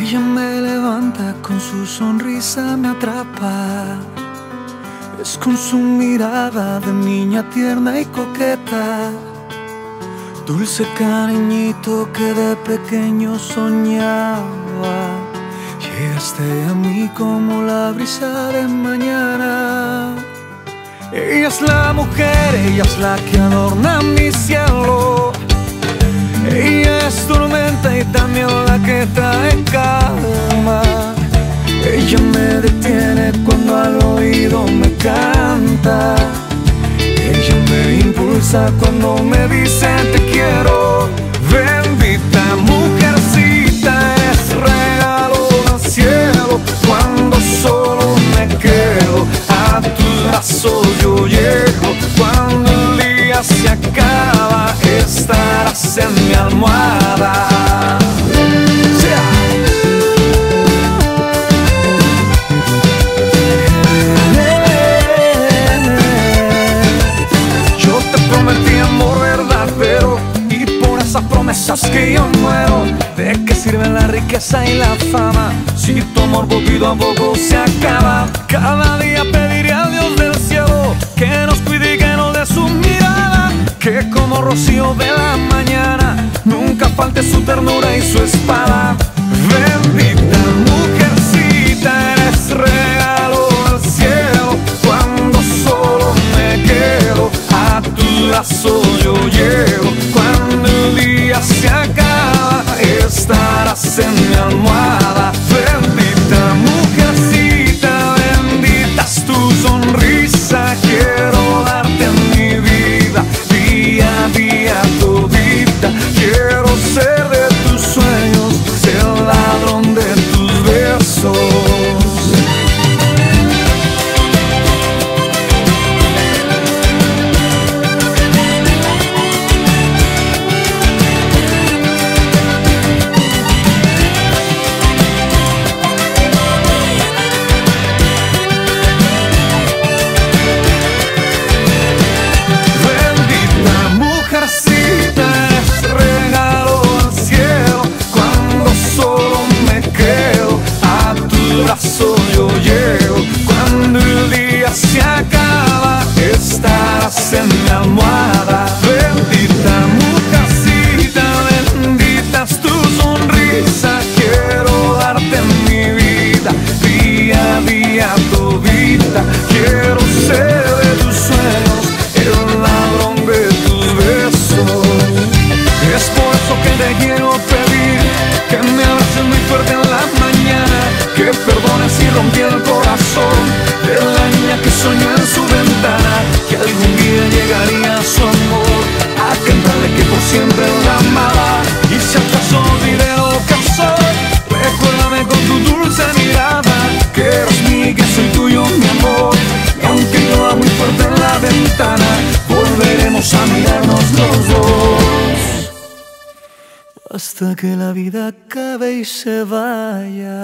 Ella me levanta con su sonrisa, me atrapa. Es con su mirada de niña tierna y coqueta. Dulce cariñito que de pequeño soñaba. Llegaste a mí como la brisa de mañana. Ella es la mujer, ella es la que adorna mi cielo. Ella es tormenta y también la que trae calma. Ella me detiene cuando al oído me canta. Ella me impulsa cuando me dice te quiero. Yo te prometí amor verdadero y por esas promesas que yo muero. ¿De qué sirve la riqueza y la fama si tu amor poquito a poco se acaba? Cada día pediré a Dios del cielo que nos cuide y que nos dé su mirada. Que como rocío de falte su ternura y su espada. Bendita mujercita, eres regalo del cielo. Cuando solo me quedo a tu brazo yo llego. Cuando el día se acaba, estarás en mi almohada. Bendita mujercita, bendita es tu sonrisa. Hasta que la vida acabe y se vaya.